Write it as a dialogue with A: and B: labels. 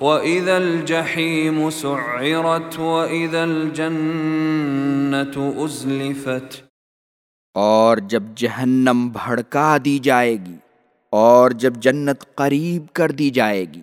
A: وَإِذَا الْجَحِيمُ سُعِّرَتْ وَإِذَا الْجَنَّةُ أُزْلِفَتْ
B: اور جب جہنم بھڑکا دی جائے گی اور جب جنت قریب کر دی جائے گی